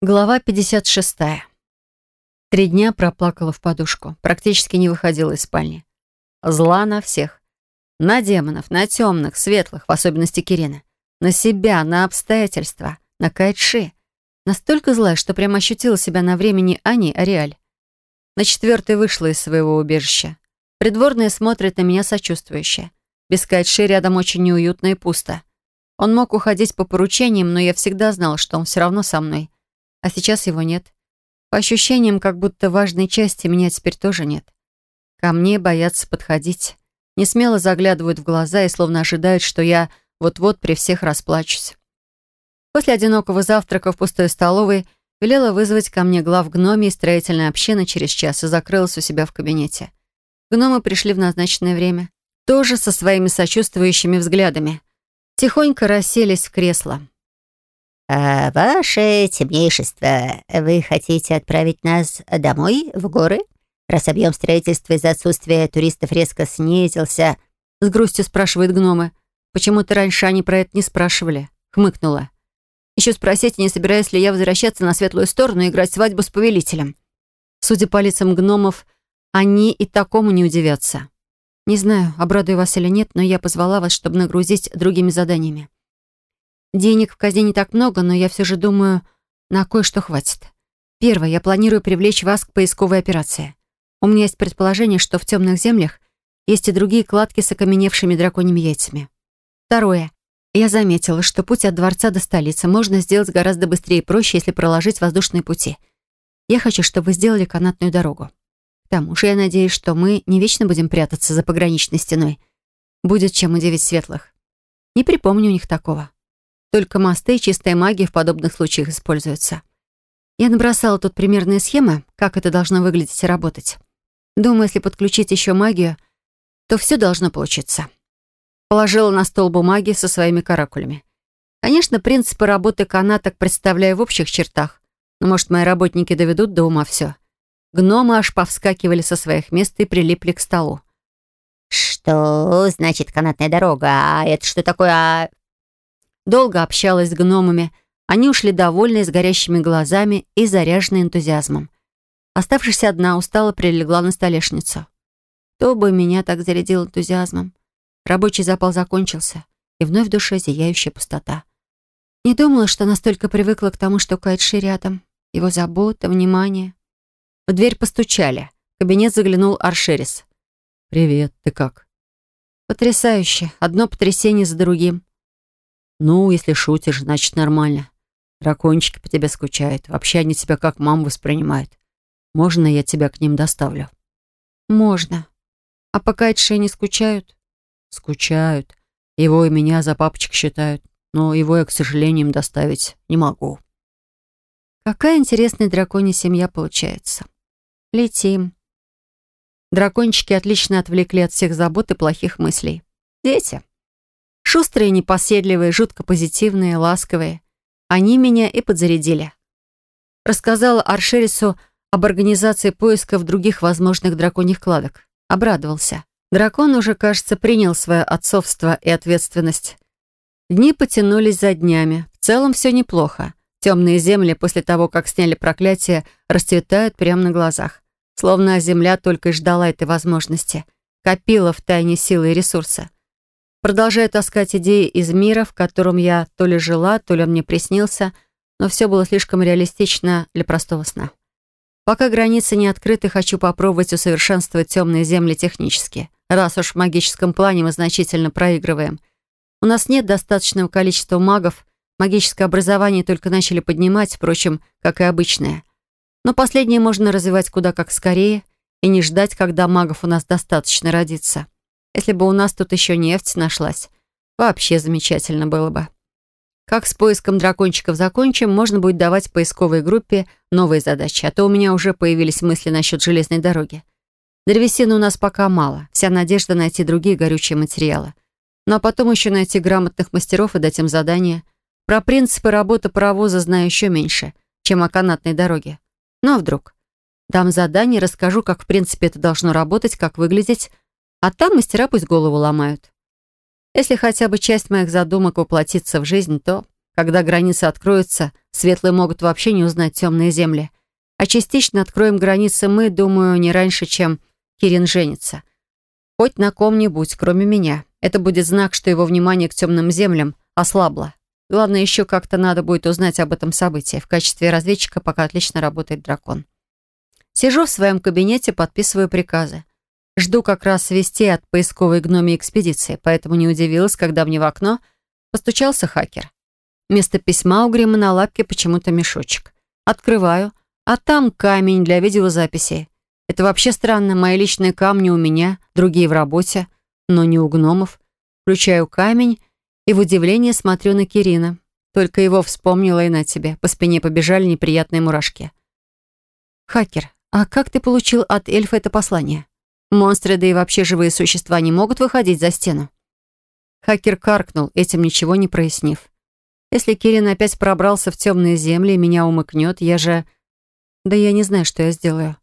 Глава 56. Три дня проплакала в подушку. Практически не выходила из спальни. Зла на всех. На демонов, на темных, светлых, в особенности Кирина. На себя, на обстоятельства, на Кайтши. Настолько злая, что прямо ощутила себя на времени Ани Ариаль. На четвертой вышла из своего убежища. Придворные смотрят на меня сочувствующе. Без Кайтши рядом очень неуютно и пусто. Он мог уходить по поручениям, но я всегда знала, что он все равно со мной а сейчас его нет. По ощущениям, как будто важной части меня теперь тоже нет. Ко мне боятся подходить. Не смело заглядывают в глаза и словно ожидают, что я вот-вот при всех расплачусь. После одинокого завтрака в пустой столовой велела вызвать ко мне глав гноми и строительной общины через час и закрылась у себя в кабинете. Гномы пришли в назначенное время. Тоже со своими сочувствующими взглядами. Тихонько расселись в кресло. «А ваше темнейшество, вы хотите отправить нас домой, в горы? Раз объем строительства из-за отсутствия туристов резко снизился?» С грустью спрашивает гномы. «Почему-то раньше они про это не спрашивали». Хмыкнула. «Еще спросите, не собираюсь ли я возвращаться на светлую сторону и играть свадьбу с повелителем?» Судя по лицам гномов, они и такому не удивятся. «Не знаю, обрадую вас или нет, но я позвала вас, чтобы нагрузить другими заданиями. Денег в казне не так много, но я все же думаю, на кое-что хватит. Первое, я планирую привлечь вас к поисковой операции. У меня есть предположение, что в темных землях есть и другие кладки с окаменевшими драконьими яйцами. Второе. Я заметила, что путь от дворца до столицы можно сделать гораздо быстрее и проще, если проложить воздушные пути. Я хочу, чтобы вы сделали канатную дорогу. К тому же я надеюсь, что мы не вечно будем прятаться за пограничной стеной. Будет чем удивить светлых. Не припомню у них такого. Только мосты и чистая магия в подобных случаях используются. Я набросала тут примерные схемы, как это должно выглядеть и работать. Думаю, если подключить еще магию, то все должно получиться. Положила на стол бумаги со своими каракулями. Конечно, принципы работы канаток представляю в общих чертах, но, может, мои работники доведут до ума все. Гномы аж повскакивали со своих мест и прилипли к столу. «Что значит канатная дорога? А это что такое? А Долго общалась с гномами. Они ушли довольные, с горящими глазами и заряженные энтузиазмом. Оставшись одна, устало прилегла на столешницу. Кто бы меня так зарядил энтузиазмом? Рабочий запал закончился, и вновь в душе зияющая пустота. Не думала, что настолько привыкла к тому, что Кайтши рядом. Его забота, внимание. В дверь постучали. В кабинет заглянул Аршерис. «Привет, ты как?» «Потрясающе. Одно потрясение за другим. «Ну, если шутишь, значит нормально. Дракончики по тебе скучают. Вообще они тебя как маму воспринимают. Можно я тебя к ним доставлю?» «Можно. А пока Эдши не скучают?» «Скучают. Его и меня за папочек считают. Но его я, к сожалению, им доставить не могу». «Какая интересная драконья семья получается. Летим». Дракончики отлично отвлекли от всех забот и плохих мыслей. Дети. Шустрые, непоседливые, жутко позитивные, ласковые. Они меня и подзарядили. Рассказала Аршерису об организации поисков других возможных драконьих кладок. Обрадовался. Дракон уже, кажется, принял свое отцовство и ответственность. Дни потянулись за днями. В целом все неплохо. Темные земли после того, как сняли проклятие, расцветают прямо на глазах. Словно земля только и ждала этой возможности. Копила в тайне силы и ресурсы. Продолжаю таскать идеи из мира, в котором я то ли жила, то ли он мне приснился, но все было слишком реалистично для простого сна. Пока границы не открыты, хочу попробовать усовершенствовать темные земли технически, раз уж в магическом плане мы значительно проигрываем. У нас нет достаточного количества магов, магическое образование только начали поднимать, впрочем, как и обычное. Но последнее можно развивать куда как скорее и не ждать, когда магов у нас достаточно родится. Если бы у нас тут еще нефть нашлась, вообще замечательно было бы. Как с поиском дракончиков закончим, можно будет давать поисковой группе новые задачи, а то у меня уже появились мысли насчет железной дороги. Древесины у нас пока мало, вся надежда найти другие горючие материалы. Ну а потом еще найти грамотных мастеров и дать им задания. Про принципы работы паровоза знаю еще меньше, чем о канатной дороге. Ну а вдруг? Дам задание, расскажу, как в принципе это должно работать, как выглядеть, а там мастера пусть голову ломают. Если хотя бы часть моих задумок воплотится в жизнь, то Когда границы откроются, светлые могут вообще не узнать темные земли. А частично откроем границы мы, думаю, не раньше, чем Кирин женится. Хоть на ком-нибудь, кроме меня. Это будет знак, что его внимание к темным землям ослабло. Главное, еще как-то надо будет узнать об этом событии. В качестве разведчика пока отлично работает дракон. Сижу в своем кабинете, подписываю приказы. Жду как раз вести от поисковой гномии экспедиции, поэтому не удивилась, когда мне в окно постучался хакер. Вместо письма у Грима на лапке почему-то мешочек. Открываю, а там камень для видеозаписи. Это вообще странно, мои личные камни у меня, другие в работе, но не у гномов. Включаю камень и в удивлении смотрю на Кирина. Только его вспомнила и на тебе. По спине побежали неприятные мурашки. «Хакер, а как ты получил от эльфа это послание? Монстры, да и вообще живые существа не могут выходить за стену?» Хакер каркнул, этим ничего не прояснив. «Если Кирин опять пробрался в темные земли и меня умыкнет, я же... Да я не знаю, что я сделаю».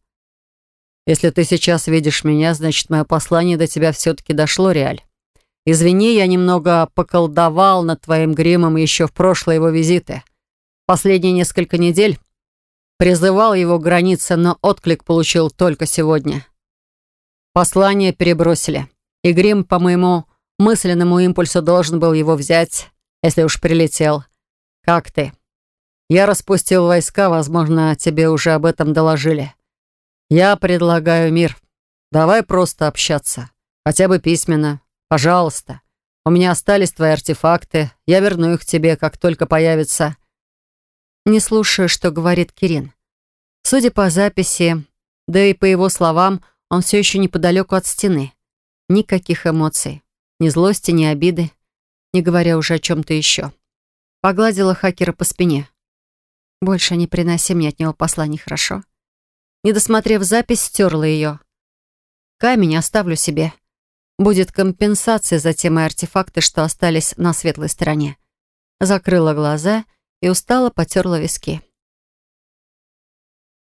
«Если ты сейчас видишь меня, значит, мое послание до тебя все-таки дошло, Реаль. Извини, я немного поколдовал над твоим гримом еще в прошлые его визиты. Последние несколько недель призывал его границы, но отклик получил только сегодня. Послание перебросили, и грим, по моему мысленному импульсу, должен был его взять, если уж прилетел. Как ты? Я распустил войска, возможно, тебе уже об этом доложили. Я предлагаю мир. Давай просто общаться, хотя бы письменно. Пожалуйста. У меня остались твои артефакты. Я верну их тебе, как только появятся. Не слушаю, что говорит Кирин. Судя по записи, да и по его словам, он все еще неподалеку от стены. Никаких эмоций. Ни злости, ни обиды. Не говоря уже о чем-то еще. Погладила хакера по спине. Больше не приноси мне от него посланий, хорошо? Не досмотрев запись, стерла ее. Камень оставлю себе будет компенсация за те мои артефакты, что остались на светлой стороне. Закрыла глаза и устало потерла виски.